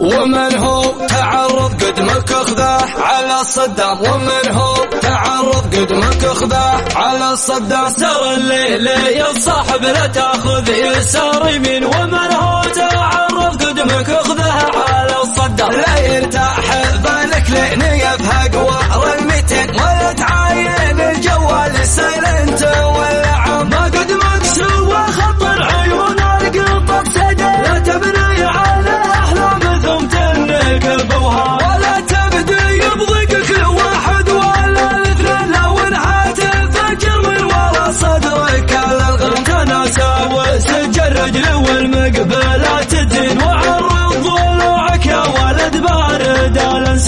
ومن هو تعرض قدمك اخذه على الصدام ومن هو تعرض قدمك اخذه على الصدام سر الليل يا صاحب لا تاخذ يسار يمين ومن هو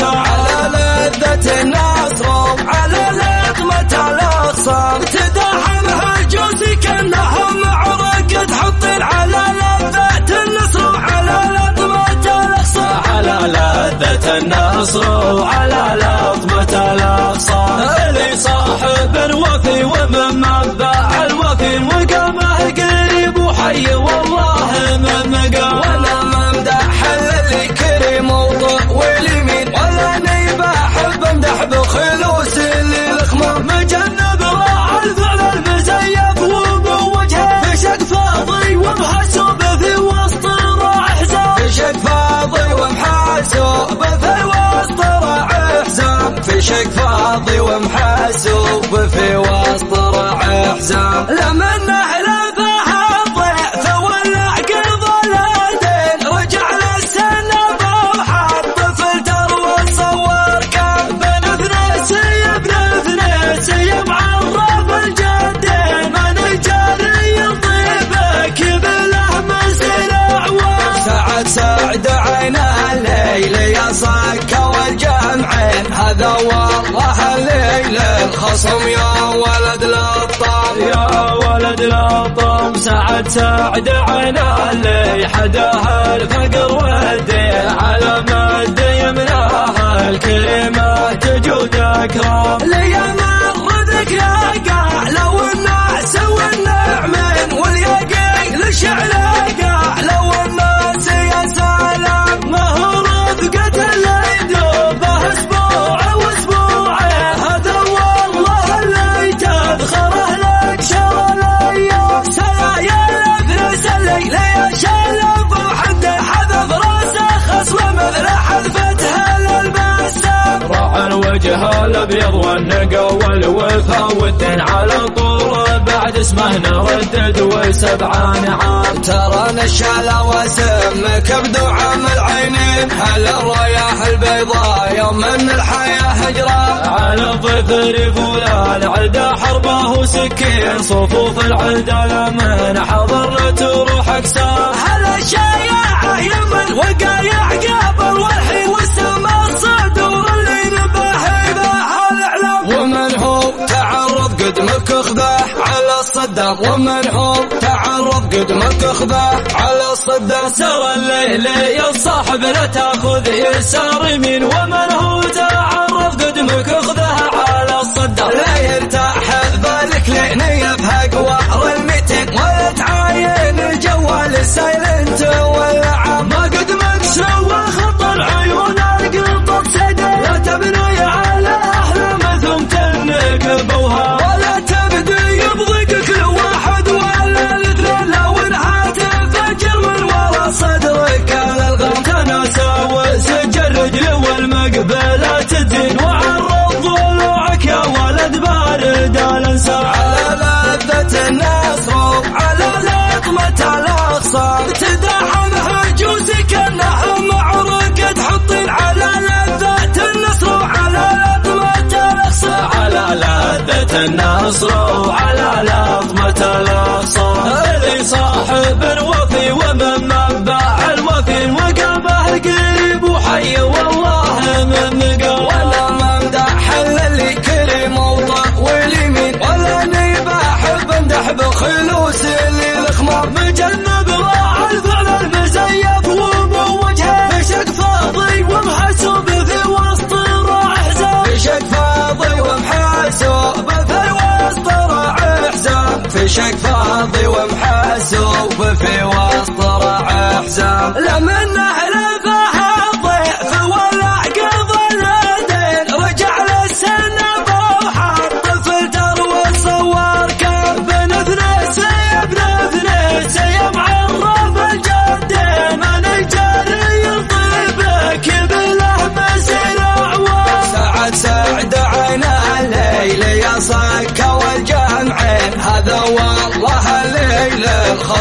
على لذة النصر وعلى لطمة الاخصام تداحم هجوسي كانهم معركة تحط على لذة النصر. وعلى لطمة الاخصام على لذة النصر. وعلى لطمة الأقصى اللي صاحب الوفي ومن منبع الوفي وقامه قريب وحي والله من مقام. فشك فاضي ومحاسوب لا سعد سعد عينا اللي حداها الفقر والدين على مد يمناها الكلمة تجود اكرام لي مرضك يا قاع الأبيض والنقا والوفا والدين على طول بعد اسمه نردد وسبعان عام ترى نشال وسمك بدعم العينين هل الرياح البيضاء يوم من الحياة هجرة؟ على الظفر فلان عدا حربه وسكين صفوف العدا لمن على الصدام ومن هو تعرض قدمك اخذه على الصدام سوى الليل يا صاحب لا تأخذ يسار يمين ومن هو تعرض قدمك اخذها على الصدام النصر وعلى لطمة الأقصى. اللي صاحب وفي ومن منبع الوفي وقلبه قريب وحي والله من مقام ولا ممدح إلا اللي كريم وطول يمين ولا نيبة أحب امدح بخلوس اللي الخمار مجنون عشق فاضي ومحاسوب في وقت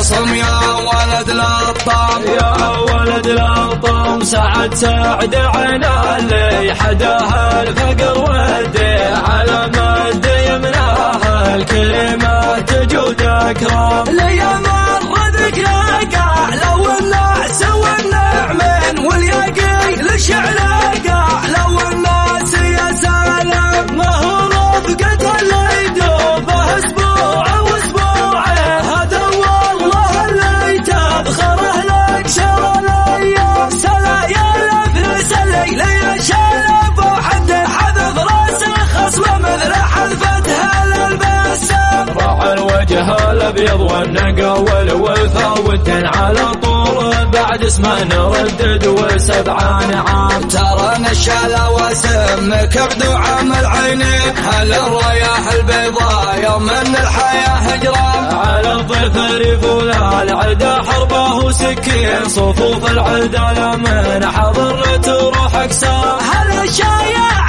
صم يا ولد لطام يا ولد لطام سعد سعد عنا اللي حداها الفقر ودي على مد يمناها الكلمات جود اكرام لي مر ذكرى لو الوجه الأبيض والنقا والوفا والدين على طول بعد اسمه نردد وسبعان عام. ترى نشال وسمك بدعم العينين هل الرياح البيضاء يوم ان الحياة هجران على الضيف ريفولا العدا حربه وسكين صفوف العدا لمن حضرت روح اقسام هل الشايع يوم